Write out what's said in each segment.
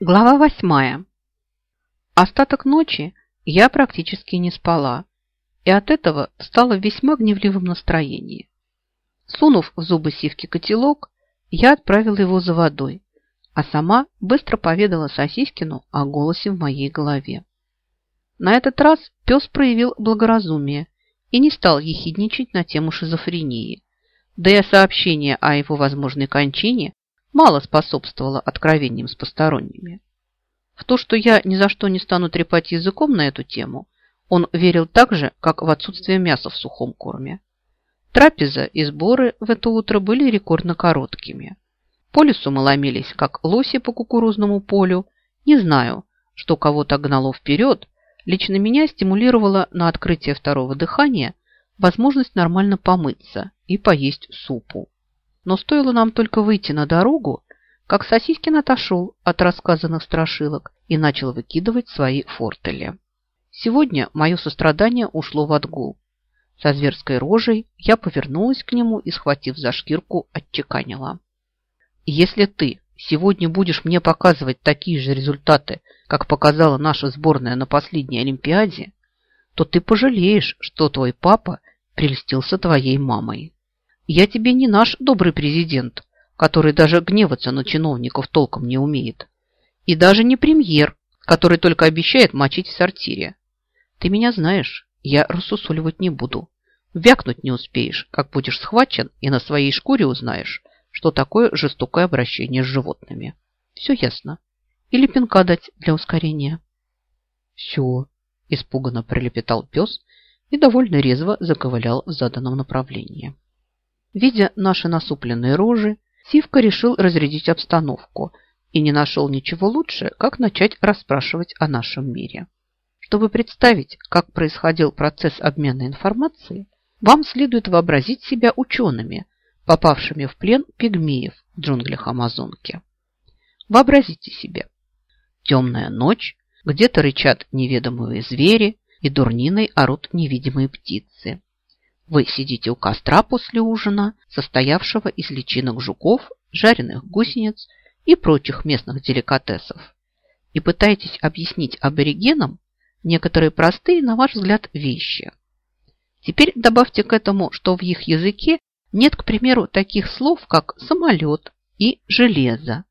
Глава восьмая. Остаток ночи я практически не спала, и от этого стала в весьма гневливом настроении. Сунув в зубы сивки котелок, я отправила его за водой, а сама быстро поведала Сосискину о голосе в моей голове. На этот раз пес проявил благоразумие и не стал ехидничать на тему шизофрении, да и сообщение о его возможной кончине мало способствовало откровениям с посторонними. В то, что я ни за что не стану трепать языком на эту тему, он верил так же, как в отсутствие мяса в сухом корме. Трапеза и сборы в это утро были рекордно короткими. По лесу мы ломились, как лоси по кукурузному полю. Не знаю, что кого-то гнало вперед. Лично меня стимулировало на открытие второго дыхания возможность нормально помыться и поесть супу. Но стоило нам только выйти на дорогу, как Сосискин отошел от рассказанных страшилок и начал выкидывать свои фортели. Сегодня мое сострадание ушло в отгул. Со зверской рожей я повернулась к нему и, схватив за шкирку, отчеканила. «Если ты сегодня будешь мне показывать такие же результаты, как показала наша сборная на последней Олимпиаде, то ты пожалеешь, что твой папа прельстился твоей мамой. Я тебе не наш добрый президент, который даже гневаться на чиновников толком не умеет. И даже не премьер, который только обещает мочить в сортире. Ты меня знаешь, я рассусоливать не буду. Вякнуть не успеешь, как будешь схвачен и на своей шкуре узнаешь, что такое жестокое обращение с животными. Все ясно. Или пинка дать для ускорения. Все, испуганно пролепетал пес и довольно резво заковылял в заданном направлении. Видя наши насупленные рожи, Сивка решил разрядить обстановку и не нашел ничего лучше, как начать расспрашивать о нашем мире. Чтобы представить, как происходил процесс обмена информацией, вам следует вообразить себя учеными, попавшими в плен пигмеев в джунглях Амазонки. Вообразите себе. Темная ночь, где-то рычат неведомые звери, и дурниной орут невидимые птицы. Вы сидите у костра после ужина, состоявшего из личинок жуков, жареных гусениц и прочих местных деликатесов, и пытаетесь объяснить аборигенам некоторые простые, на ваш взгляд, вещи. Теперь добавьте к этому, что в их языке нет, к примеру, таких слов, как самолет и железо.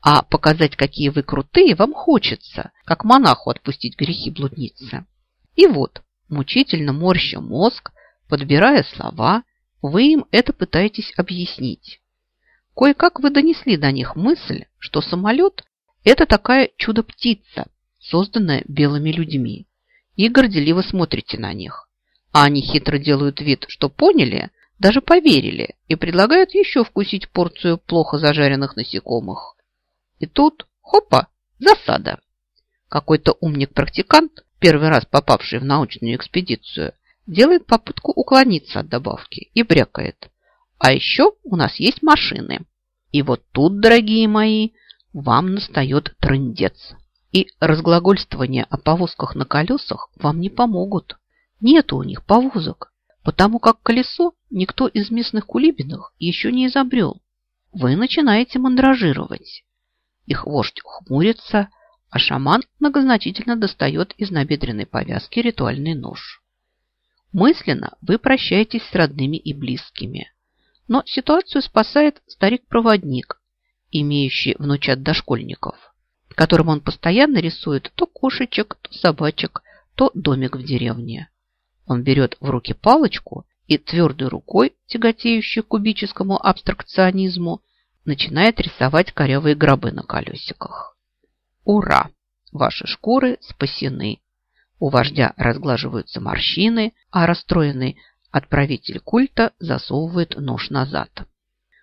А показать, какие вы крутые, вам хочется, как монаху отпустить грехи блудницы. И вот, мучительно морща мозг, подбирая слова, вы им это пытаетесь объяснить. Кое-как вы донесли до них мысль, что самолет – это такая чудо-птица, созданная белыми людьми, и горделиво смотрите на них. А они хитро делают вид, что поняли, даже поверили и предлагают еще вкусить порцию плохо зажаренных насекомых. И тут, хопа, засада. Какой-то умник-практикант первый раз попавший в научную экспедицию, делает попытку уклониться от добавки и брякает. А еще у нас есть машины. И вот тут, дорогие мои, вам настает трындец. И разглагольствование о повозках на колесах вам не помогут. Нету у них повозок, потому как колесо никто из местных кулибиных еще не изобрел. Вы начинаете мандражировать. Их вождь хмурится, а шаман многозначительно достает из набедренной повязки ритуальный нож. Мысленно вы прощаетесь с родными и близкими. Но ситуацию спасает старик-проводник, имеющий внучат дошкольников, которым он постоянно рисует то кошечек, то собачек, то домик в деревне. Он берет в руки палочку и твердой рукой, тяготеющей кубическому абстракционизму, начинает рисовать корявые гробы на колесиках. Ура! Ваши шкуры спасены. У вождя разглаживаются морщины, а расстроенный отправитель культа засовывает нож назад.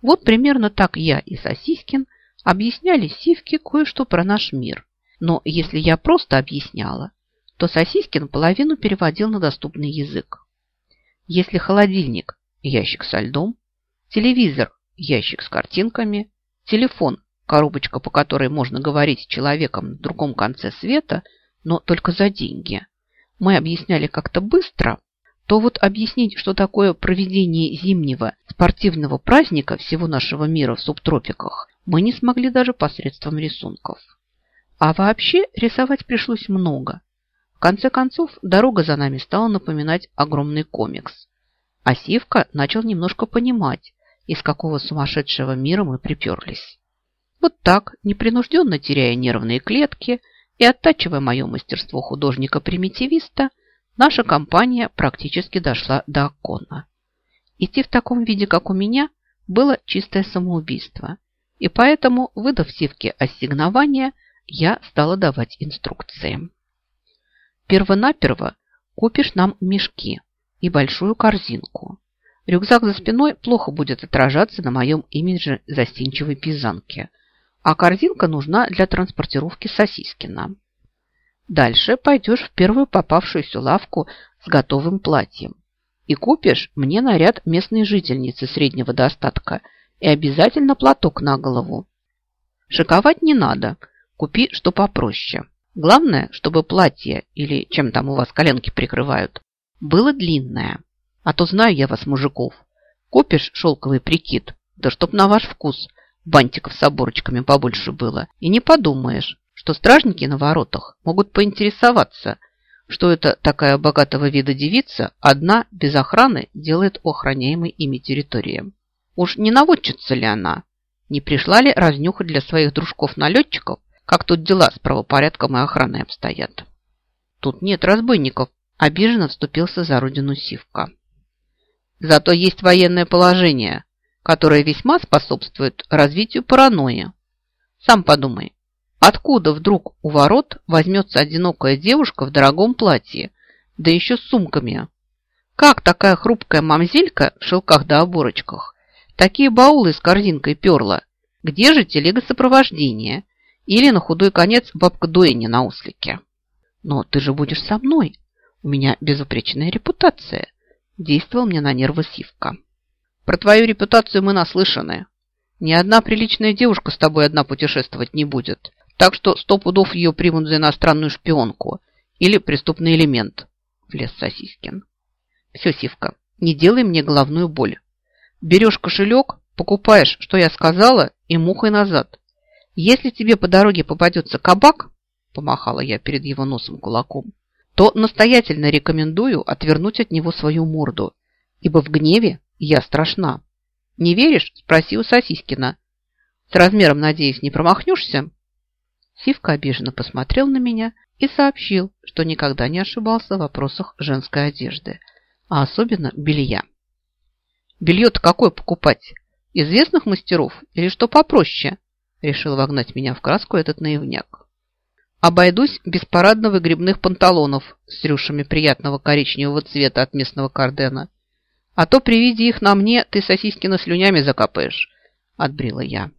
Вот примерно так я и Сосискин объясняли Сивке кое-что про наш мир. Но если я просто объясняла, то Сосискин половину переводил на доступный язык. Если холодильник – ящик со льдом, телевизор – ящик с картинками, телефон коробочка, по которой можно говорить с человеком на другом конце света, но только за деньги. Мы объясняли как-то быстро, то вот объяснить, что такое проведение зимнего спортивного праздника всего нашего мира в субтропиках, мы не смогли даже посредством рисунков. А вообще рисовать пришлось много. В конце концов, дорога за нами стала напоминать огромный комикс. А Сивка начал немножко понимать, из какого сумасшедшего мира мы приперлись. Вот так, непринужденно теряя нервные клетки и оттачивая мое мастерство художника-примитивиста, наша компания практически дошла до окона. Идти в таком виде, как у меня, было чистое самоубийство. И поэтому, выдав Сивке ассигнование, я стала давать инструкции. Первонаперво купишь нам мешки и большую корзинку. Рюкзак за спиной плохо будет отражаться на моем имидже застенчивой пизанки, а корзинка нужна для транспортировки Сосискина. Дальше пойдешь в первую попавшуюся лавку с готовым платьем и купишь мне наряд местной жительницы среднего достатка и обязательно платок на голову. Шиковать не надо, купи что попроще. Главное, чтобы платье, или чем там у вас коленки прикрывают, было длинное. А то знаю я вас, мужиков. Купишь шелковый прикид, да чтоб на ваш вкус бантиков с оборочками побольше было. И не подумаешь, что стражники на воротах могут поинтересоваться, что это такая богатого вида девица одна без охраны делает у охраняемой ими территории. Уж не наводчица ли она? Не пришла ли разнюхать для своих дружков-налетчиков, как тут дела с правопорядком и охраной обстоят? Тут нет разбойников, обиженно вступился за родину Сивка. Зато есть военное положение, которое весьма способствует развитию паранойи. Сам подумай, Откуда вдруг у ворот возьмется одинокая девушка в дорогом платье, да еще с сумками? Как такая хрупкая мамзелька в шелках да оборочках такие баулы с корзинкой перла? Где же телега сопровождения? Или на худой конец бабка Дуэни на услике? Но ты же будешь со мной. У меня безупречная репутация. Действовал мне на нервы Сивка. Про твою репутацию мы наслышаны. Ни одна приличная девушка с тобой одна путешествовать не будет. Так что сто пудов ее примут за иностранную шпионку или преступный элемент, влез Сосискин. Все, Сивка, не делай мне головную боль. Берешь кошелек, покупаешь, что я сказала, и мухой назад. Если тебе по дороге попадется кабак, помахала я перед его носом кулаком, то настоятельно рекомендую отвернуть от него свою морду, ибо в гневе я страшна. Не веришь? Спроси у Сосискина. С размером, надеюсь, не промахнешься? Сивка обиженно посмотрел на меня и сообщил, что никогда не ошибался в вопросах женской одежды, а особенно белья. «Белье-то какое покупать? Известных мастеров или что попроще?» Решил вогнать меня в краску этот наивняк. «Обойдусь без парадно-выгребных панталонов с рюшами приятного коричневого цвета от местного кардена. А то при виде их на мне ты сосискина слюнями закапаешь», – отбрила я.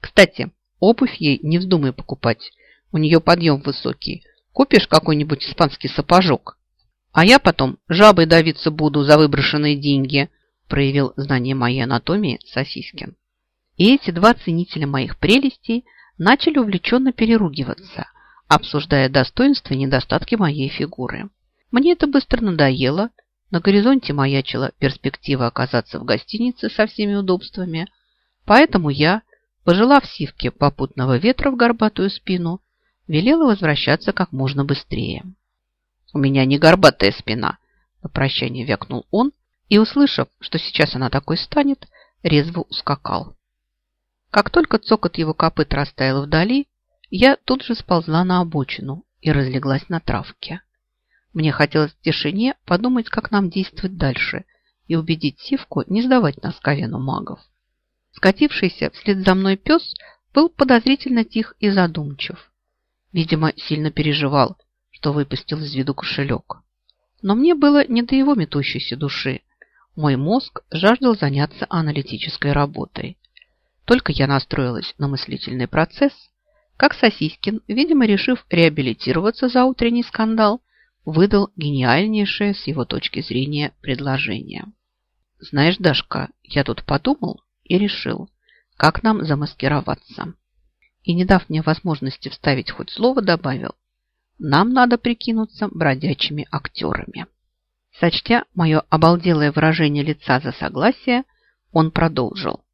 «Кстати, Обувь ей не вздумай покупать. У нее подъем высокий. Купишь какой-нибудь испанский сапожок. А я потом жабой давиться буду за выброшенные деньги, проявил знание моей анатомии Сосискин. И эти два ценителя моих прелестей начали увлеченно переругиваться, обсуждая достоинства и недостатки моей фигуры. Мне это быстро надоело. На горизонте маячила перспектива оказаться в гостинице со всеми удобствами. Поэтому я, Пожелав сивке попутного ветра в горбатую спину, велела возвращаться как можно быстрее. «У меня не горбатая спина!» На прощание вякнул он и, услышав, что сейчас она такой станет, резво ускакал. Как только цокот его копыт растаял вдали, я тут же сползла на обочину и разлеглась на травке. Мне хотелось в тишине подумать, как нам действовать дальше, и убедить Сивку не сдавать нас Ковену магов. Скатившийся вслед за мной пес был подозрительно тих и задумчив. Видимо, сильно переживал, что выпустил из виду кошелек. Но мне было не до его метущейся души. Мой мозг жаждал заняться аналитической работой. Только я настроилась на мыслительный процесс, как Сосискин, видимо, решив реабилитироваться за утренний скандал, выдал гениальнейшее с его точки зрения предложение. «Знаешь, Дашка, я тут подумал, и решил, как нам замаскироваться. И, не дав мне возможности вставить хоть слово, добавил, нам надо прикинуться бродячими актерами. Сочтя мое обалделое выражение лица за согласие, он продолжил.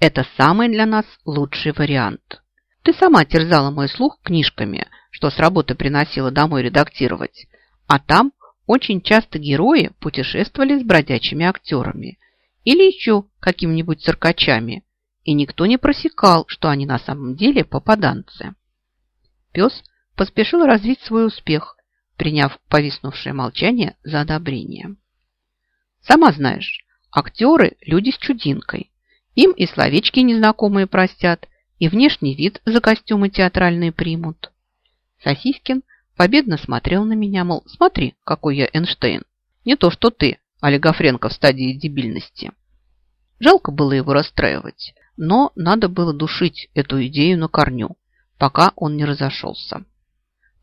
Это самый для нас лучший вариант. Ты сама терзала мой слух книжками, что с работы приносила домой редактировать. А там очень часто герои путешествовали с бродячими актерами или еще какими-нибудь циркачами, и никто не просекал, что они на самом деле попаданцы. Пес поспешил развить свой успех, приняв повиснувшее молчание за одобрение. Сама знаешь, актеры – люди с чудинкой. Им и словечки незнакомые простят, и внешний вид за костюмы театральные примут. Сосискин победно смотрел на меня, мол, смотри, какой я Эйнштейн. Не то, что ты, олигофренко в стадии дебильности. Жалко было его расстраивать, но надо было душить эту идею на корню, пока он не разошелся.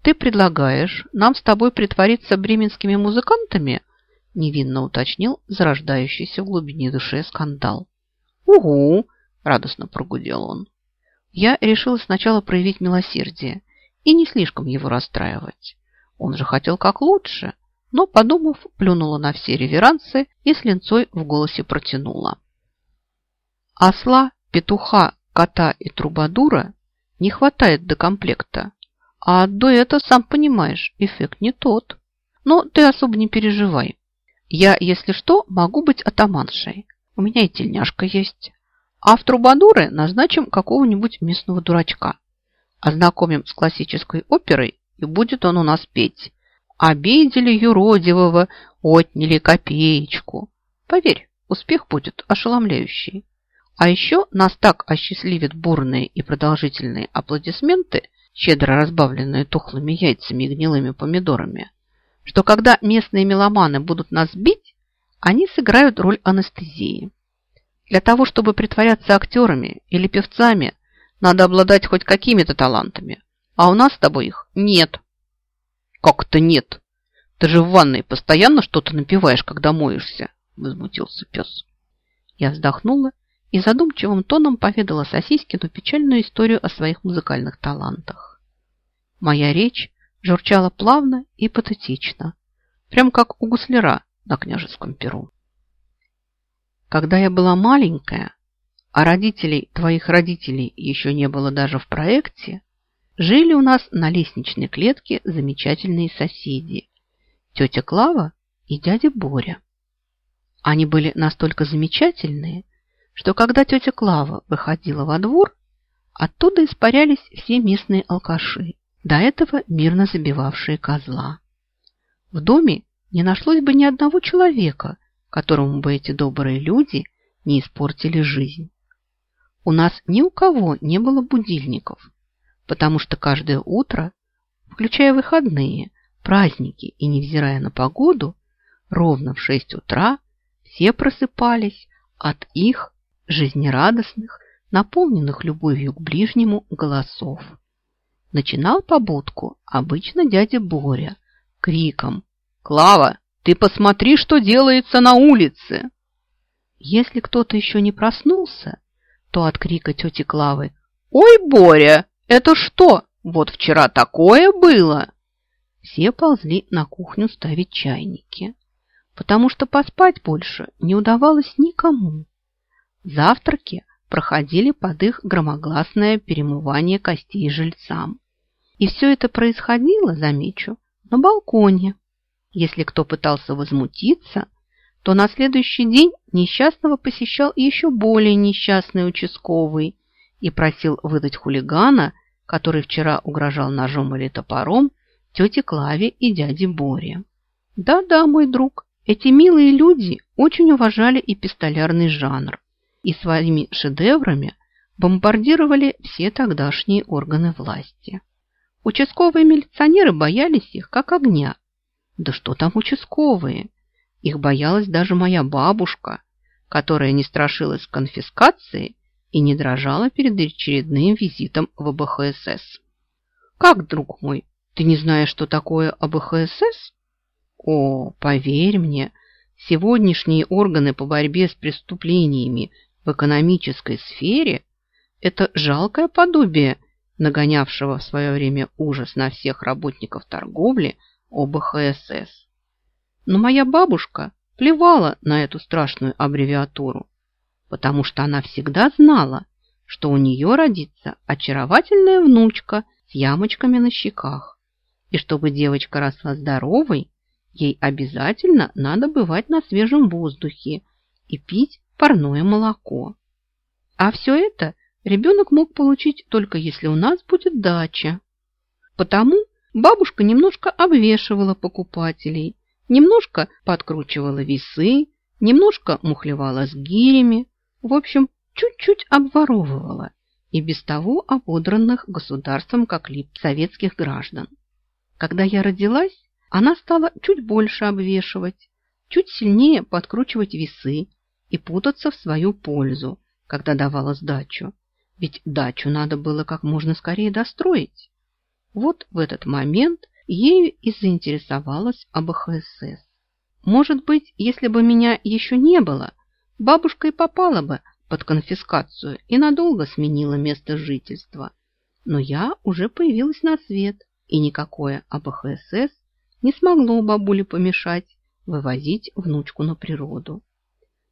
Ты предлагаешь нам с тобой притвориться бременскими музыкантами? Невинно уточнил зарождающийся в глубине души скандал. Угу, радостно прогудел он. Я решила сначала проявить милосердие и не слишком его расстраивать. Он же хотел как лучше, но, подумав, плюнула на все реверансы и с линцой в голосе протянула. Осла, петуха, кота и трубадура не хватает до комплекта. А до дуэта, сам понимаешь, эффект не тот. Но ты особо не переживай. Я, если что, могу быть атаманшей. У меня и тельняшка есть. А в трубадуры назначим какого-нибудь местного дурачка. Ознакомим с классической оперой, и будет он у нас петь. Обидели юродивого, отняли копеечку. Поверь, успех будет ошеломляющий. А еще нас так осчастливят бурные и продолжительные аплодисменты, щедро разбавленные тухлыми яйцами и гнилыми помидорами, что когда местные меломаны будут нас бить, они сыграют роль анестезии. Для того, чтобы притворяться актерами или певцами, надо обладать хоть какими-то талантами, а у нас с тобой их нет. Как-то нет? Ты же в ванной постоянно что-то напиваешь, когда моешься, возмутился пес. Я вздохнула и задумчивым тоном поведала Сосискину печальную историю о своих музыкальных талантах. Моя речь журчала плавно и патетично, прям как у гусляра на княжеском перу. Когда я была маленькая, а родителей твоих родителей еще не было даже в проекте, жили у нас на лестничной клетке замечательные соседи – тетя Клава и дядя Боря. Они были настолько замечательные – что когда тетя Клава выходила во двор, оттуда испарялись все местные алкаши, до этого мирно забивавшие козла. В доме не нашлось бы ни одного человека, которому бы эти добрые люди не испортили жизнь. У нас ни у кого не было будильников, потому что каждое утро, включая выходные, праздники и невзирая на погоду, ровно в шесть утра все просыпались от их жизнерадостных, наполненных любовью к ближнему голосов. Начинал побудку обычно дядя Боря криком «Клава, ты посмотри, что делается на улице!» Если кто-то еще не проснулся, то от крика тети Клавы «Ой, Боря, это что? Вот вчера такое было!» Все ползли на кухню ставить чайники, потому что поспать больше не удавалось никому. Завтраки проходили под их громогласное перемывание костей жильцам. И все это происходило, замечу, на балконе. Если кто пытался возмутиться, то на следующий день несчастного посещал еще более несчастный участковый и просил выдать хулигана, который вчера угрожал ножом или топором тете Клаве и дяде Боре. Да-да, мой друг, эти милые люди очень уважали эпистолярный жанр и своими шедеврами бомбардировали все тогдашние органы власти. Участковые милиционеры боялись их, как огня. Да что там участковые? Их боялась даже моя бабушка, которая не страшилась конфискации и не дрожала перед очередным визитом в АБХСС. «Как, друг мой, ты не знаешь, что такое АБХСС?» «О, поверь мне, сегодняшние органы по борьбе с преступлениями в экономической сфере это жалкое подобие нагонявшего в свое время ужас на всех работников торговли ОБХСС. Но моя бабушка плевала на эту страшную аббревиатуру, потому что она всегда знала, что у нее родится очаровательная внучка с ямочками на щеках. И чтобы девочка росла здоровой, ей обязательно надо бывать на свежем воздухе и пить парное молоко. А все это ребенок мог получить только если у нас будет дача. Потому бабушка немножко обвешивала покупателей, немножко подкручивала весы, немножко мухлевала с гирями, в общем, чуть-чуть обворовывала и без того ободранных государством как лип советских граждан. Когда я родилась, она стала чуть больше обвешивать, чуть сильнее подкручивать весы и путаться в свою пользу, когда давала сдачу. Ведь дачу надо было как можно скорее достроить. Вот в этот момент ею и заинтересовалась АБХСС. Может быть, если бы меня еще не было, бабушка и попала бы под конфискацию и надолго сменила место жительства. Но я уже появилась на свет – и никакое АБХСС не смогло бабуле помешать вывозить внучку на природу.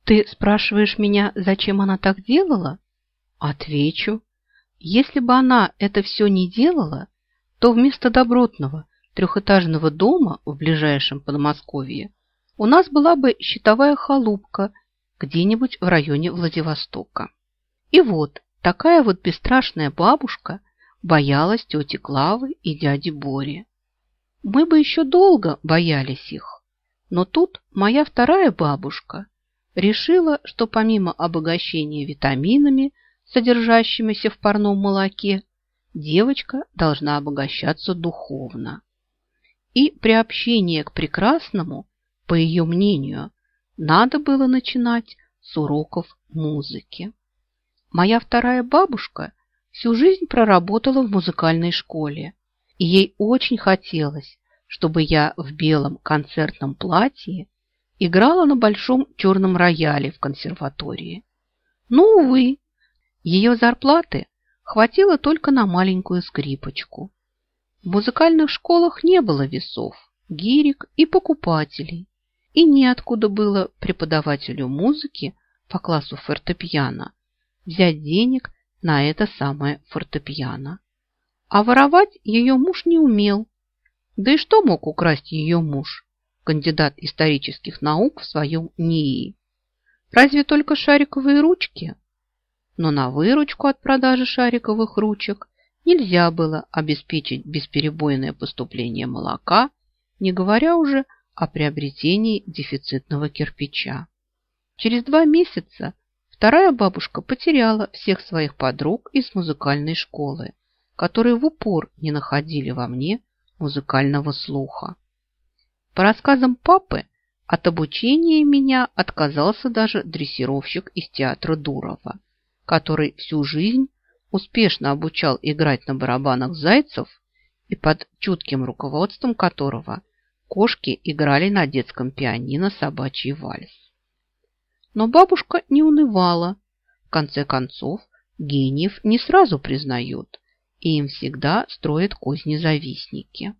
Ты спрашиваешь меня, зачем она так делала? Отвечу. Если бы она это все не делала, то вместо добротного трехэтажного дома в ближайшем Подмосковье у нас была бы щитовая халупка где-нибудь в районе Владивостока. И вот такая вот бесстрашная бабушка – боялась тети Клавы и дяди Бори. Мы бы еще долго боялись их, но тут моя вторая бабушка решила, что помимо обогащения витаминами, содержащимися в парном молоке, девочка должна обогащаться духовно. И приобщение к прекрасному, по ее мнению, надо было начинать с уроков музыки. Моя вторая бабушка – всю жизнь проработала в музыкальной школе, и ей очень хотелось, чтобы я в белом концертном платье играла на большом черном рояле в консерватории. Но, увы, ее зарплаты хватило только на маленькую скрипочку. В музыкальных школах не было весов, гирек и покупателей, и неоткуда было преподавателю музыки по классу фортепиано взять денег на это самое фортепиано. А воровать ее муж не умел. Да и что мог украсть ее муж, кандидат исторических наук в своем НИИ? Разве только шариковые ручки? Но на выручку от продажи шариковых ручек нельзя было обеспечить бесперебойное поступление молока, не говоря уже о приобретении дефицитного кирпича. Через два месяца Вторая бабушка потеряла всех своих подруг из музыкальной школы, которые в упор не находили во мне музыкального слуха. По рассказам папы, от обучения меня отказался даже дрессировщик из театра Дурова, который всю жизнь успешно обучал играть на барабанах зайцев и под чутким руководством которого кошки играли на детском пианино собачий вальс. Но бабушка не унывала. В конце концов, гениев не сразу признают, и им всегда строят козни завистники.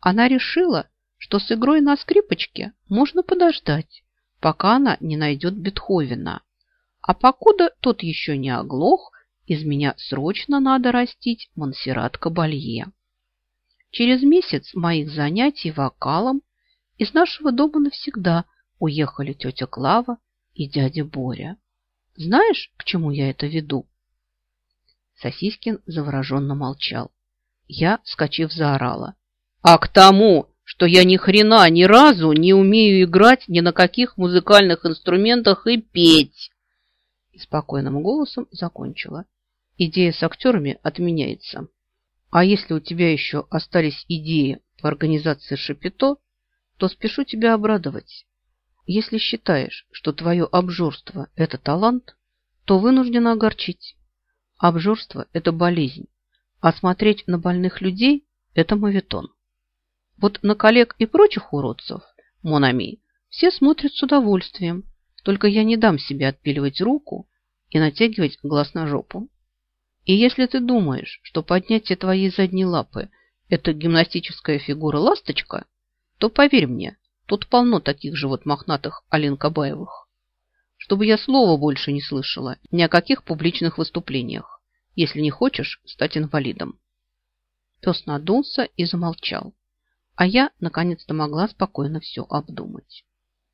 Она решила, что с игрой на скрипочке можно подождать, пока она не найдет Бетховена. А покуда тот еще не оглох, из меня срочно надо растить Монсеррат Кабалье. Через месяц моих занятий вокалом из нашего дома навсегда уехали тетя Клава и дядя Боря. Знаешь, к чему я это веду?» Сосискин завороженно молчал. Я, вскочив, заорала. «А к тому, что я ни хрена ни разу не умею играть ни на каких музыкальных инструментах и петь!» И спокойным голосом закончила. «Идея с актерами отменяется. А если у тебя еще остались идеи по организации шапито, то спешу тебя обрадовать. Если считаешь, что твое обжорство – это талант, то вынуждена огорчить. Обжорство – это болезнь, а смотреть на больных людей – это моветон. Вот на коллег и прочих уродцев, Монами, все смотрят с удовольствием, только я не дам себе отпиливать руку и натягивать глаз на жопу. И если ты думаешь, что поднятие твоей задней лапы – это гимнастическая фигура ласточка, то поверь мне, Тут полно таких же вот мохнатых Алин чтобы я слова больше не слышала ни о каких публичных выступлениях, если не хочешь стать инвалидом. Пес надулся и замолчал, а я наконец-то могла спокойно все обдумать.